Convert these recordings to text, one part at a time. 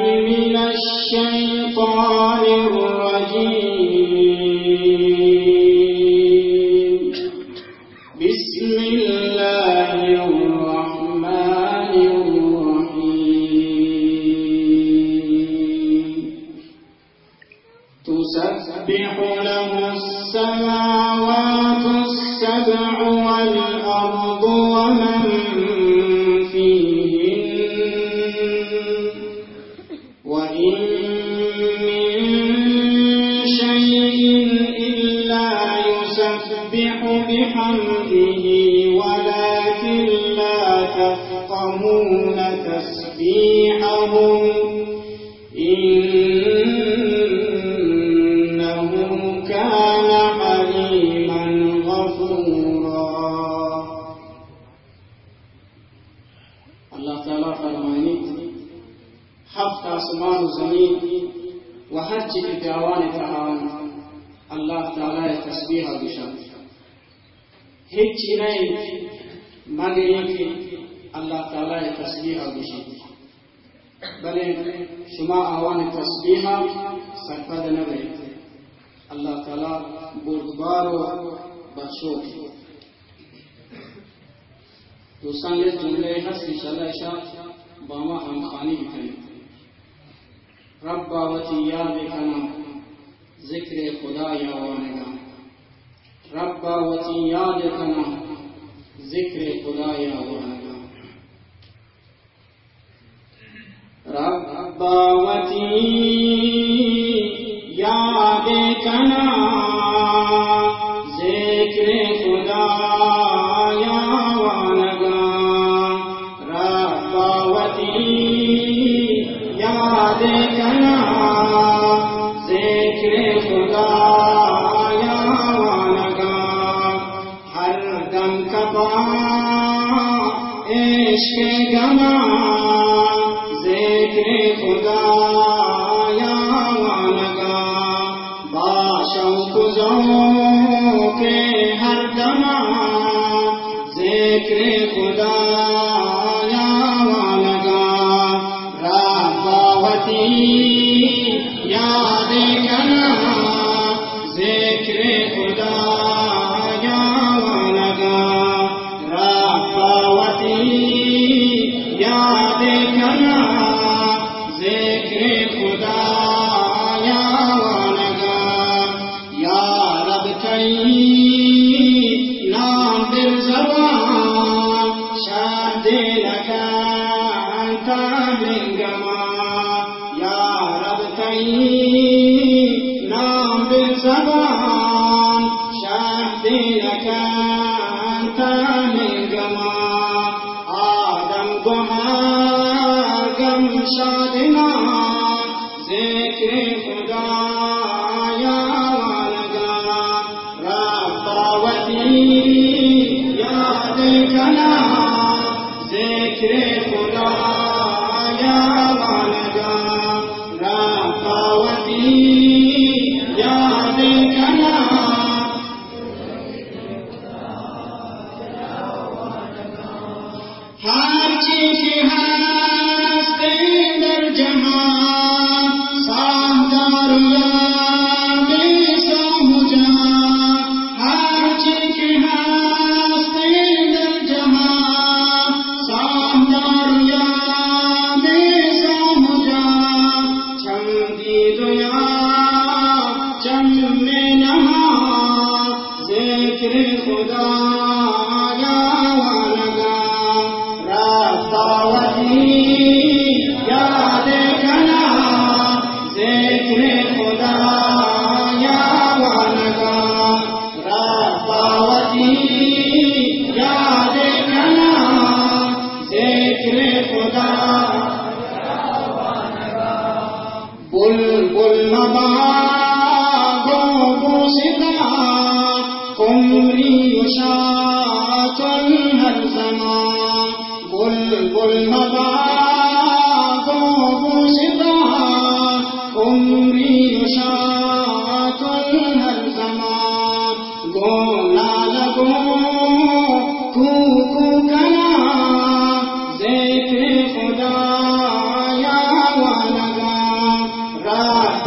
من الشيطان الرجيم. بسم الله الرحمن الرحيم. تسبح له السماوات السبع والأرض ومن بحمده ولكن لا تفقهون تسبيحهم. إنه كان حليما غفورا. اللہ تعالیٰ فرمانی هفت آسمان و زمین و هر چی که پیاوان تهان الله تعالی تسبیح بشن اللہ تعالیٰ تصویر اور نشان بلے شما آوان تصویر رہے۔ اللہ تعالیٰ بردبار و باما ہم خانی بھی کریں۔ رب باوتی یاد بکنا ذکر خدا یا وانے रब्बा वती याद कना ज़िक्र खुदाया वहना रब्बा वती याद कना ज़िक्र खुदा शेगमा जेक्रे खुदा यामानगा बाशौ कुजौ के हरदमा। जेक्रे खुदा यामानगा राबावती यादे कना یاد کنا ذکر خدا یاوانگا شادنا ذکر خدا یا والگا رباوتی یاد کنا ذکر خدا یا والگا رباوتی یاد بلبل مباغو بوستا قمری شات هر زمان بلبل مباغو بوستا قمری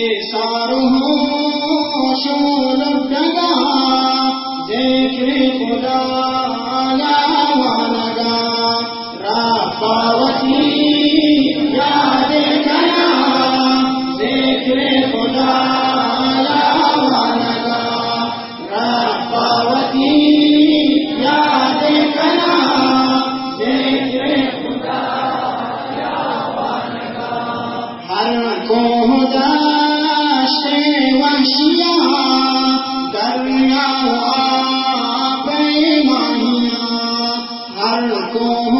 ええ、com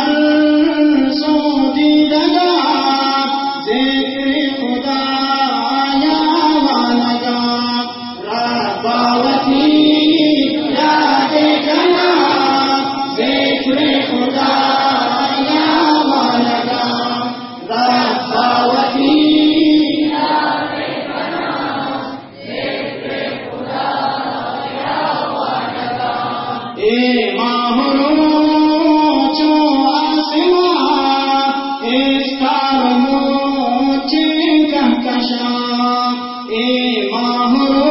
ए माहुरु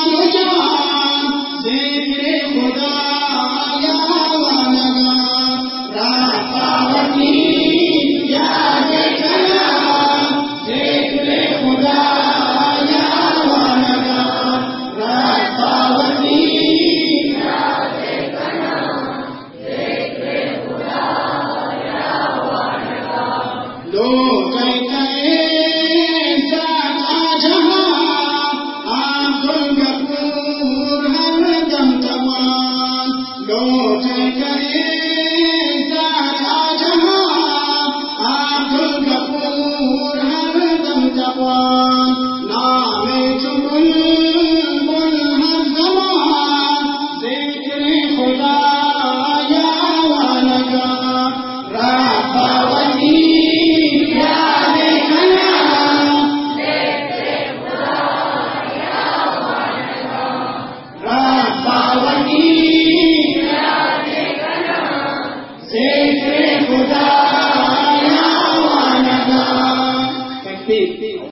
لوگ